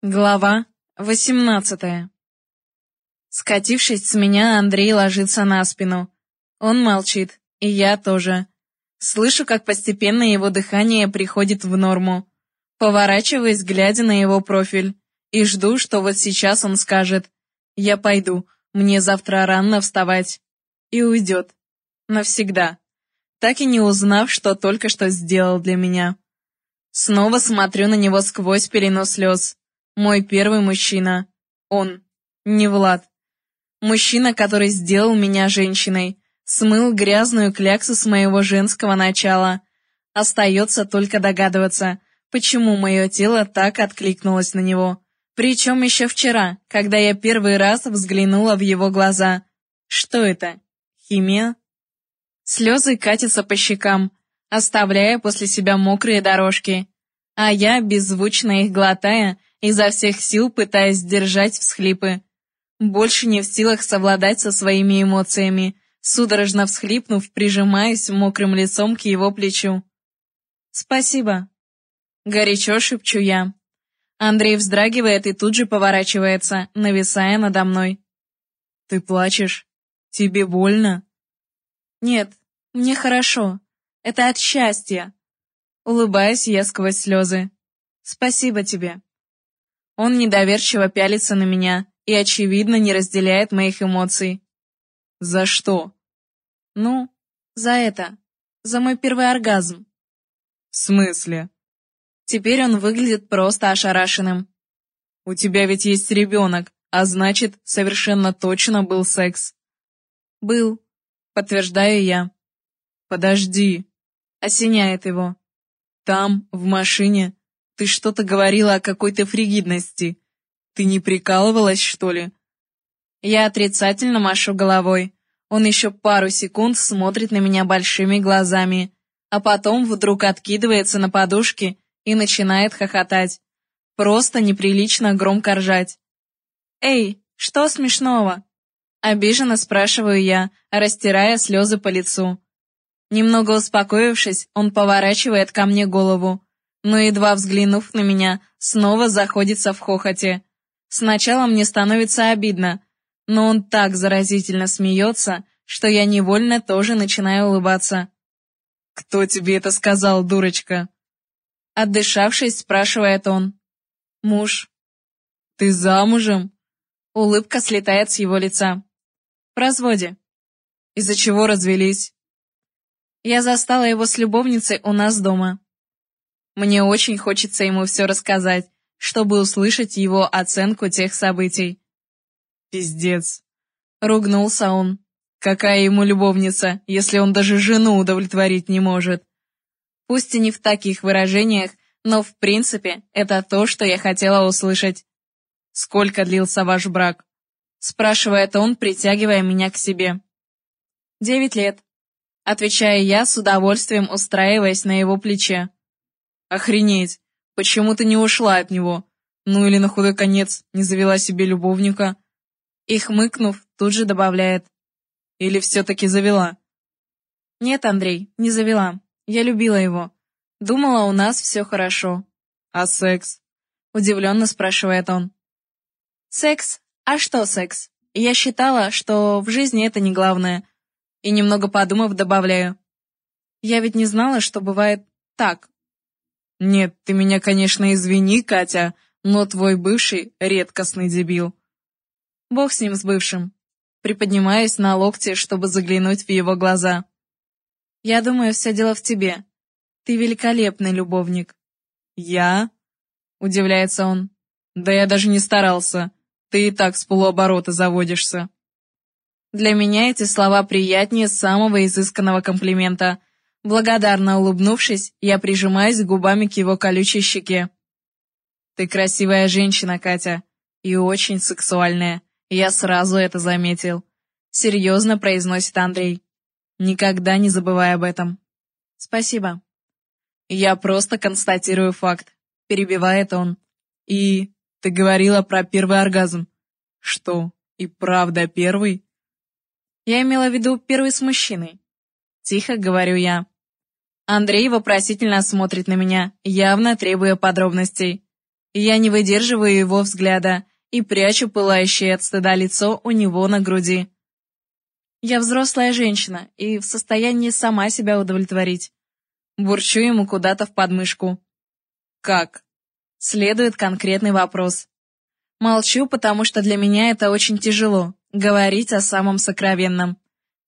Глава восемнадцатая Скатившись с меня, Андрей ложится на спину. Он молчит, и я тоже. Слышу, как постепенно его дыхание приходит в норму. Поворачиваясь, глядя на его профиль, и жду, что вот сейчас он скажет «Я пойду, мне завтра рано вставать». И уйдет. Навсегда. Так и не узнав, что только что сделал для меня. Снова смотрю на него сквозь пелену слез. Мой первый мужчина. Он. Не Влад. Мужчина, который сделал меня женщиной. Смыл грязную кляксу с моего женского начала. Остается только догадываться, почему мое тело так откликнулось на него. Причем еще вчера, когда я первый раз взглянула в его глаза. Что это? Химия? Слезы катятся по щекам, оставляя после себя мокрые дорожки. А я, беззвучно их глотая, изо всех сил пытаясь сдержать всхлипы. Больше не в силах совладать со своими эмоциями, судорожно всхлипнув, прижимаюсь мокрым лицом к его плечу. «Спасибо», — горячо шепчу я. Андрей вздрагивает и тут же поворачивается, нависая надо мной. «Ты плачешь? Тебе больно?» «Нет, мне хорошо. Это от счастья». Улыбаюсь я сквозь слезы. «Спасибо тебе». Он недоверчиво пялится на меня и, очевидно, не разделяет моих эмоций. «За что?» «Ну, за это. За мой первый оргазм». «В смысле?» Теперь он выглядит просто ошарашенным. «У тебя ведь есть ребенок, а значит, совершенно точно был секс». «Был», — подтверждаю я. «Подожди», — осеняет его. «Там, в машине, ты что-то говорила о какой-то фригидности. Ты не прикалывалась, что ли?» Я отрицательно машу головой. Он еще пару секунд смотрит на меня большими глазами, а потом вдруг откидывается на подушки и начинает хохотать. Просто неприлично громко ржать. «Эй, что смешного?» Обиженно спрашиваю я, растирая слезы по лицу. Немного успокоившись, он поворачивает ко мне голову, но, едва взглянув на меня, снова заходится в хохоте. Сначала мне становится обидно, но он так заразительно смеется, что я невольно тоже начинаю улыбаться. «Кто тебе это сказал, дурочка?» Отдышавшись, спрашивает он. «Муж». «Ты замужем?» Улыбка слетает с его лица. «В разводе». «Из-за чего развелись?» Я застала его с любовницей у нас дома. Мне очень хочется ему все рассказать, чтобы услышать его оценку тех событий. «Пиздец!» — ругнулся он. «Какая ему любовница, если он даже жену удовлетворить не может?» Пусть и не в таких выражениях, но в принципе это то, что я хотела услышать. «Сколько длился ваш брак?» — спрашивает он, притягивая меня к себе. «Девять лет», — отвечая я, с удовольствием устраиваясь на его плече. Охренеть! Почему ты не ушла от него? Ну или на худой конец не завела себе любовника? И хмыкнув, тут же добавляет. Или все-таки завела? Нет, Андрей, не завела. Я любила его. Думала, у нас все хорошо. А секс? Удивленно спрашивает он. Секс? А что секс? Я считала, что в жизни это не главное. И немного подумав, добавляю. Я ведь не знала, что бывает так, «Нет, ты меня, конечно, извини, Катя, но твой бывший — редкостный дебил». «Бог с ним, с бывшим». Приподнимаюсь на локте, чтобы заглянуть в его глаза. «Я думаю, все дело в тебе. Ты великолепный любовник». «Я?» — удивляется он. «Да я даже не старался. Ты и так с полуоборота заводишься». Для меня эти слова приятнее самого изысканного комплимента — Благодарно улыбнувшись, я прижимаюсь губами к его колючей щеке. «Ты красивая женщина, Катя, и очень сексуальная. Я сразу это заметил», — серьезно произносит Андрей. «Никогда не забывай об этом». «Спасибо». «Я просто констатирую факт», — перебивает он. «И ты говорила про первый оргазм. Что, и правда первый?» «Я имела в виду первый с мужчиной», — тихо говорю я. Андрей вопросительно смотрит на меня, явно требуя подробностей. Я не выдерживаю его взгляда и прячу пылающее от стыда лицо у него на груди. Я взрослая женщина и в состоянии сама себя удовлетворить. Бурчу ему куда-то в подмышку. Как? Следует конкретный вопрос. Молчу, потому что для меня это очень тяжело — говорить о самом сокровенном.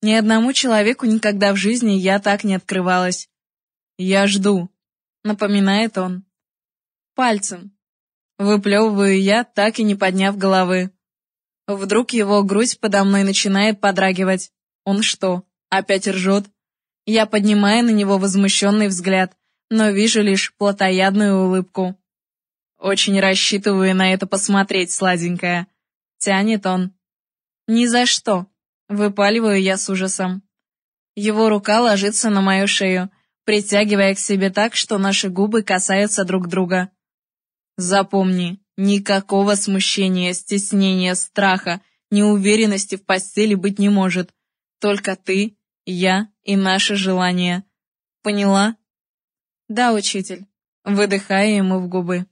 Ни одному человеку никогда в жизни я так не открывалась. «Я жду», — напоминает он. Пальцем. Выплевываю я, так и не подняв головы. Вдруг его грудь подо мной начинает подрагивать. Он что, опять ржет? Я поднимаю на него возмущенный взгляд, но вижу лишь плотоядную улыбку. Очень рассчитываю на это посмотреть, сладенькая. Тянет он. Ни за что. Выпаливаю я с ужасом. Его рука ложится на мою шею, притягивая к себе так, что наши губы касаются друг друга. Запомни, никакого смущения, стеснения, страха, неуверенности в постели быть не может. Только ты, я и наши желания. Поняла? Да, учитель. Выдыхая ему в губы.